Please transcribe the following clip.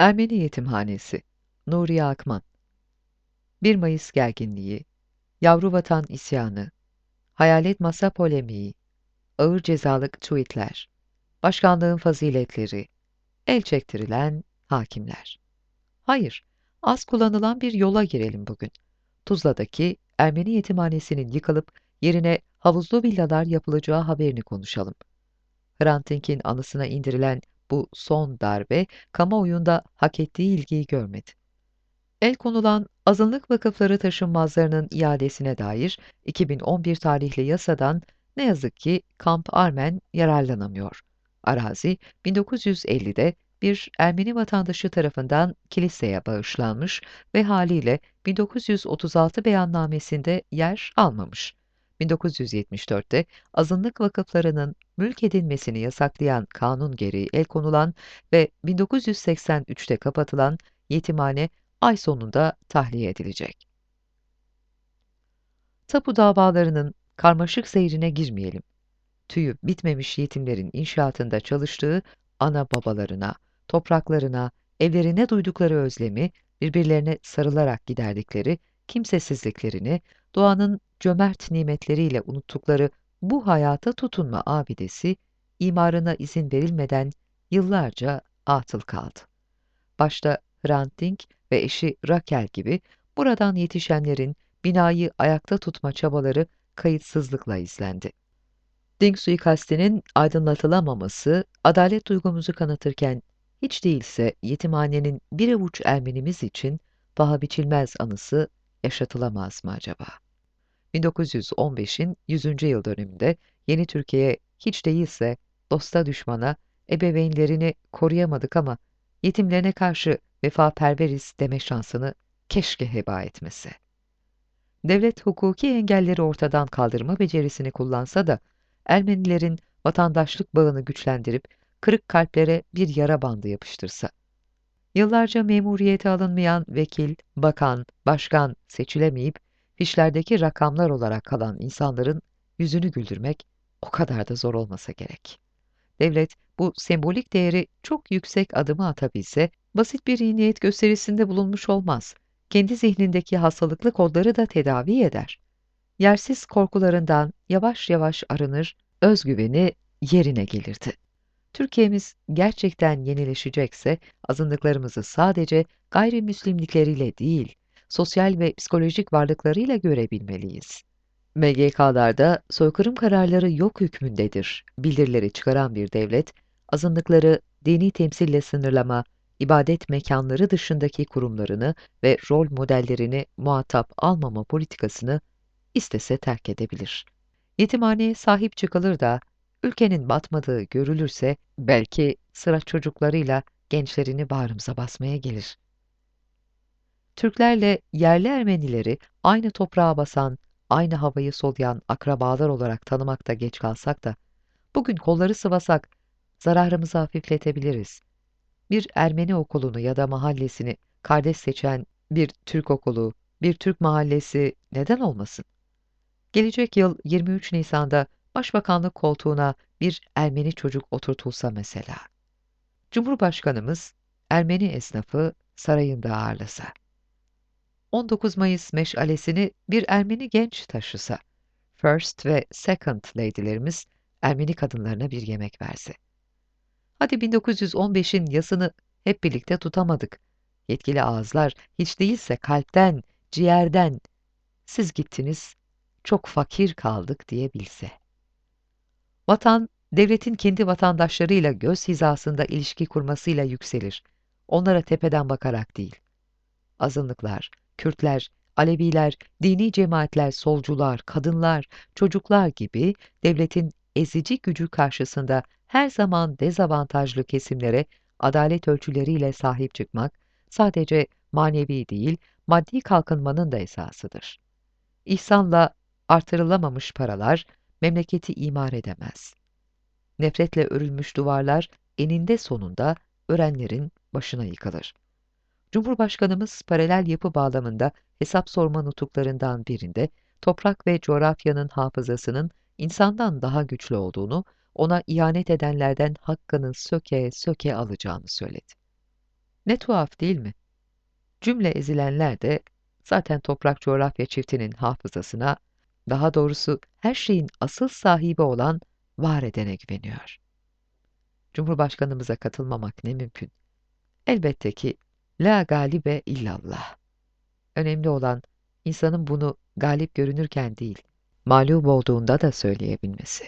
Ermeni Yetimhanesi Nuriye Akman 1 Mayıs gerginliği, Yavru Vatan isyanı, Hayalet Masa polemiği, Ağır cezalık tweetler, Başkanlığın faziletleri, El çektirilen hakimler. Hayır, az kullanılan bir yola girelim bugün. Tuzla'daki Ermeni yetimhanesinin yıkılıp yerine havuzlu villalar yapılacağı haberini konuşalım. Hrant Dink'in anısına indirilen bu son darbe, kamuoyunda hak ettiği ilgiyi görmedi. El konulan azınlık vakıfları taşınmazlarının iadesine dair 2011 tarihli yasadan ne yazık ki Kamp Armen yararlanamıyor. Arazi 1950'de bir Ermeni vatandaşı tarafından kiliseye bağışlanmış ve haliyle 1936 beyannamesinde yer almamış. 1974'te azınlık vakıflarının mülk edilmesini yasaklayan kanun gereği el konulan ve 1983'te kapatılan yetimhane ay sonunda tahliye edilecek. Tapu davalarının karmaşık seyrine girmeyelim. Tüyü bitmemiş yetimlerin inşaatında çalıştığı ana babalarına, topraklarına, evlerine duydukları özlemi, birbirlerine sarılarak giderdikleri kimsesizliklerini, doğanın cömert nimetleriyle unuttukları bu hayata tutunma abidesi, imarına izin verilmeden yıllarca atıl kaldı. Başta Hrant Dink ve eşi Raquel gibi buradan yetişenlerin binayı ayakta tutma çabaları kayıtsızlıkla izlendi. Dink suikastinin aydınlatılamaması, adalet duygumuzu kanıtırken hiç değilse yetimhanenin bir avuç Ermenimiz için paha biçilmez anısı yaşatılamaz mı acaba? 1915'in 100. yıl dönümünde yeni Türkiye hiç değilse dosta düşmana, ebeveynlerini koruyamadık ama yetimlerine karşı vefaperveriz deme şansını keşke heba etmesi. Devlet hukuki engelleri ortadan kaldırma becerisini kullansa da Ermenilerin vatandaşlık bağını güçlendirip kırık kalplere bir yara bandı yapıştırsa. Yıllarca memuriyete alınmayan vekil, bakan, başkan seçilemeyip fişlerdeki rakamlar olarak kalan insanların yüzünü güldürmek o kadar da zor olmasa gerek. Devlet bu sembolik değeri çok yüksek adımı atabilse, basit bir iyi niyet gösterisinde bulunmuş olmaz. Kendi zihnindeki hastalıklı kodları da tedavi eder. Yersiz korkularından yavaş yavaş arınır, özgüveni yerine gelirdi. Türkiye'miz gerçekten yenileşecekse, azınlıklarımızı sadece gayrimüslimlikleriyle değil, sosyal ve psikolojik varlıklarıyla görebilmeliyiz. MGK'larda soykırım kararları yok hükmündedir bildirileri çıkaran bir devlet, azınlıkları dini temsille sınırlama, ibadet mekanları dışındaki kurumlarını ve rol modellerini muhatap almama politikasını istese terk edebilir. Yetimhaneye sahip çıkılır da ülkenin batmadığı görülürse belki sıra çocuklarıyla gençlerini bağrımıza basmaya gelir. Türklerle yerli Ermenileri aynı toprağa basan, aynı havayı soluyan akrabalar olarak tanımakta geç kalsak da, bugün kolları sıvasak zararımızı hafifletebiliriz. Bir Ermeni okulunu ya da mahallesini kardeş seçen bir Türk okulu, bir Türk mahallesi neden olmasın? Gelecek yıl 23 Nisan'da Başbakanlık koltuğuna bir Ermeni çocuk oturtulsa mesela. Cumhurbaşkanımız Ermeni esnafı sarayında ağırlasa. 19 Mayıs meşalesini bir Ermeni genç taşısa. First ve Second Lady'lerimiz Ermeni kadınlarına bir yemek verse. Hadi 1915'in yasını hep birlikte tutamadık. Yetkili ağızlar hiç değilse kalpten, ciğerden, siz gittiniz, çok fakir kaldık diyebilse. Vatan, devletin kendi vatandaşlarıyla göz hizasında ilişki kurmasıyla yükselir. Onlara tepeden bakarak değil. Azınlıklar, Kürtler, Aleviler, dini cemaatler, solcular, kadınlar, çocuklar gibi devletin ezici gücü karşısında her zaman dezavantajlı kesimlere adalet ölçüleriyle sahip çıkmak sadece manevi değil, maddi kalkınmanın da esasıdır. İhsanla artırılamamış paralar memleketi imar edemez. Nefretle örülmüş duvarlar eninde sonunda örenlerin başına yıkılır. Cumhurbaşkanımız paralel yapı bağlamında hesap sorma nutuklarından birinde toprak ve coğrafyanın hafızasının insandan daha güçlü olduğunu, ona ihanet edenlerden hakkını söke söke alacağını söyledi. Ne tuhaf değil mi? Cümle ezilenler de zaten toprak coğrafya çiftinin hafızasına, daha doğrusu her şeyin asıl sahibi olan var edene güveniyor. Cumhurbaşkanımıza katılmamak ne mümkün? Elbette ki la galibe illallah. Önemli olan insanın bunu galip görünürken değil, mağlup olduğunda da söyleyebilmesi.